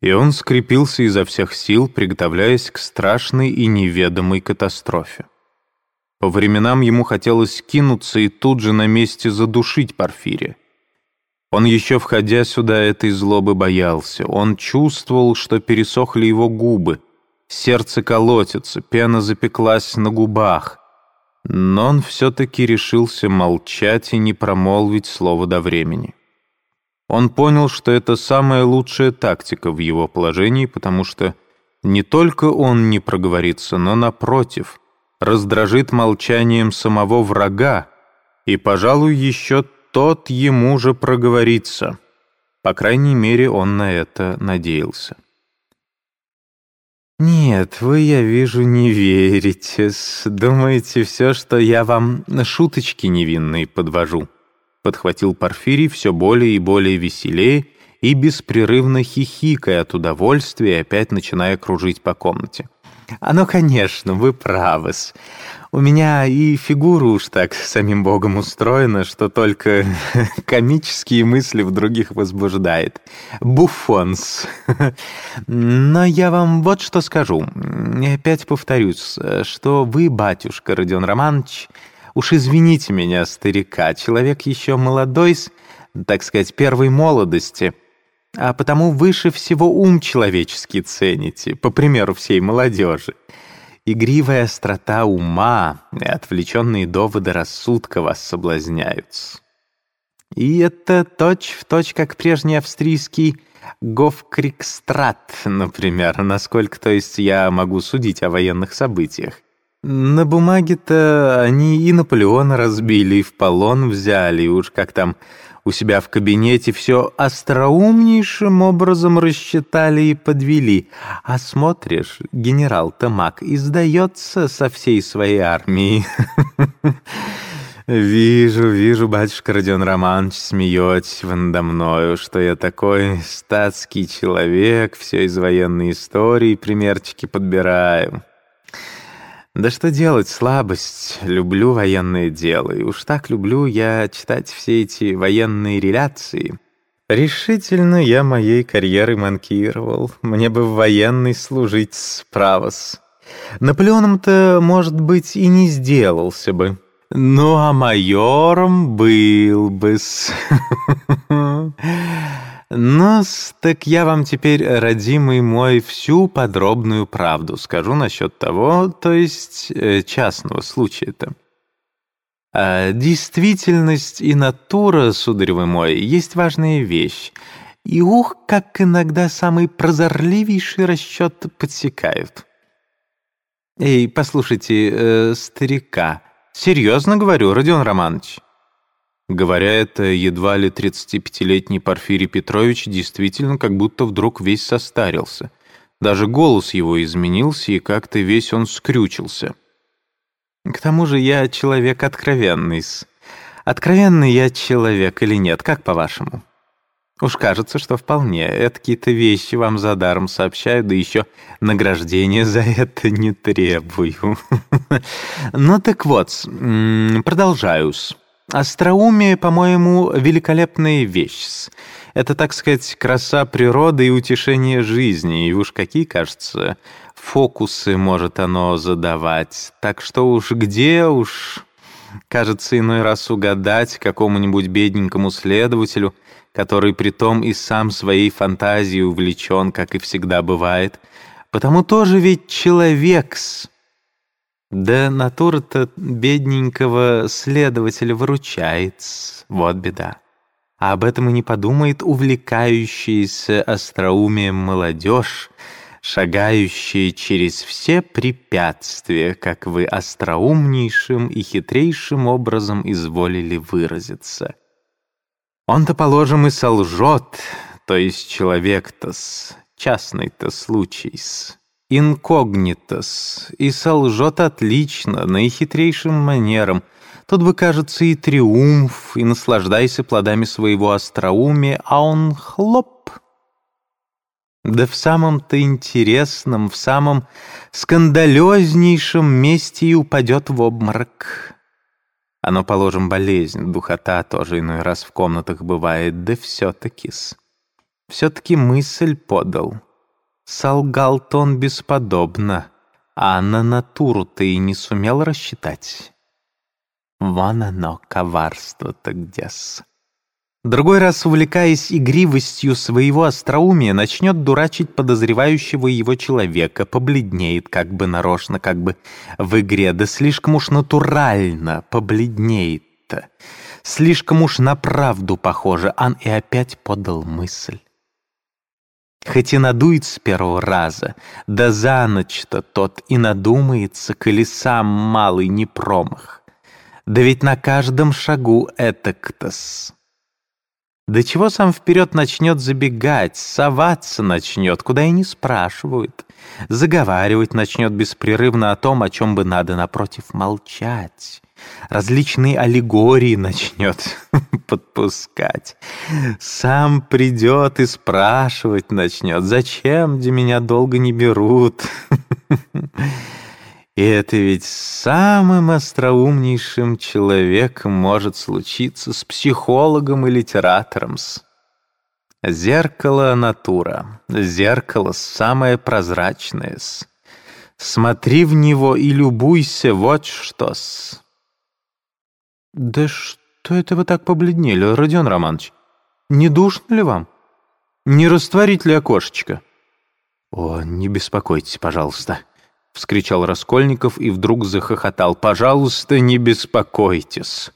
И он скрепился изо всех сил, приготовляясь к страшной и неведомой катастрофе. По временам ему хотелось кинуться и тут же на месте задушить Порфирия. Он еще входя сюда этой злобы боялся. Он чувствовал, что пересохли его губы, сердце колотится, пена запеклась на губах. Но он все-таки решился молчать и не промолвить слово до времени. Он понял, что это самая лучшая тактика в его положении, потому что не только он не проговорится, но, напротив, раздражит молчанием самого врага, и, пожалуй, еще тот ему же проговорится. По крайней мере, он на это надеялся. «Нет, вы, я вижу, не верите. Думаете, все, что я вам шуточки невинные подвожу?» Подхватил Порфирий все более и более веселее и беспрерывно хихикая от удовольствия, опять начиная кружить по комнате. «А ну, конечно, вы правы -с. У меня и фигура уж так самим богом устроена, что только комические мысли в других возбуждает. Буфонс. Но я вам вот что скажу. Опять повторюсь, что вы, батюшка Родион Романович, уж извините меня, старика, человек еще молодой, так сказать, первой молодости — а потому выше всего ум человеческий цените, по примеру всей молодежи. Игривая острота ума и отвлеченные доводы рассудка вас соблазняют. И это точь-в-точь, точь, как прежний австрийский Гофкрикстрат, например, насколько, то есть, я могу судить о военных событиях. На бумаге-то они и Наполеона разбили, и в полон взяли, и уж как там у себя в кабинете все остроумнейшим образом рассчитали и подвели. А смотришь, генерал Тамак издается со всей своей армией. «Вижу, вижу, батюшка Родион Романович, смеетесь вы надо мною, что я такой статский человек, все из военной истории примерчики подбираю». Да что делать, слабость. Люблю военное дело, и уж так люблю я читать все эти военные реляции. Решительно я моей карьерой манкировал. Мне бы в военной служить справос. Наполеоном-то, может быть, и не сделался бы. Ну, а майором был бы-с. ну так я вам теперь, родимый мой, всю подробную правду скажу насчет того, то есть э, частного случая-то. А действительность и натура, сударь мой, есть важная вещь. И ух, как иногда самый прозорливейший расчет подсекают. Эй, послушайте, э, старика, серьезно говорю, Родион Романович. Говоря это, едва ли 35-летний Порфирий Петрович действительно как будто вдруг весь состарился. Даже голос его изменился, и как-то весь он скрючился. К тому же я человек откровенный. Откровенный я человек или нет, как по-вашему? Уж кажется, что вполне. Это какие-то вещи вам за даром сообщаю, да еще награждения за это не требую. Ну так вот, продолжаю-с. Остроумие, по-моему, великолепная вещь. Это, так сказать, краса природы и утешение жизни, и уж какие, кажется, фокусы может оно задавать. Так что уж где уж, кажется, иной раз угадать какому-нибудь бедненькому следователю, который притом и сам своей фантазией увлечен, как и всегда бывает, потому тоже ведь человек-с, да натура-то бедненького следователя выручает, вот беда. А об этом и не подумает увлекающаяся остроумием молодежь, шагающая через все препятствия, как вы остроумнейшим и хитрейшим образом изволили выразиться. Он-то, положим, и солжет, то есть человек-то с частный-то случай-с инкогнитос, и солжет отлично, наихитрейшим манером. Тут бы, кажется, и триумф, и наслаждайся плодами своего остроумия, а он хлоп. Да в самом-то интересном, в самом скандалезнейшем месте и упадет в обморок. Оно, положим, болезнь, духота тоже иной раз в комнатах бывает, да все-таки-с. Все-таки мысль подал — Солгал-то он бесподобно, а на натуру ты и не сумел рассчитать. Вон оно, коварство-то где-с. Другой раз, увлекаясь игривостью своего остроумия, начнет дурачить подозревающего его человека, побледнеет как бы нарочно, как бы в игре, да слишком уж натурально побледнеет-то. Слишком уж на правду похоже, ан и опять подал мысль. Хоть и надует с первого раза, да за ночь-то тот и надумается, коли сам малый не промах. Да ведь на каждом шагу это-ктос. Да чего сам вперед начнет забегать, соваться начнет, куда и не спрашивают. Заговаривать начнет беспрерывно о том, о чем бы надо, напротив, молчать различные аллегории начнет подпускать. Сам придет и спрашивать начнет, зачем где меня долго не берут. И это ведь самым остроумнейшим человеком может случиться с психологом и литератором. -с. Зеркало натура, зеркало самое прозрачное. -с. Смотри в него и любуйся, вот что-с. «Да что это вы так побледнели, Родион Романович? Не душно ли вам? Не растворить ли окошечко?» «О, не беспокойтесь, пожалуйста», — вскричал Раскольников и вдруг захохотал. «Пожалуйста, не беспокойтесь».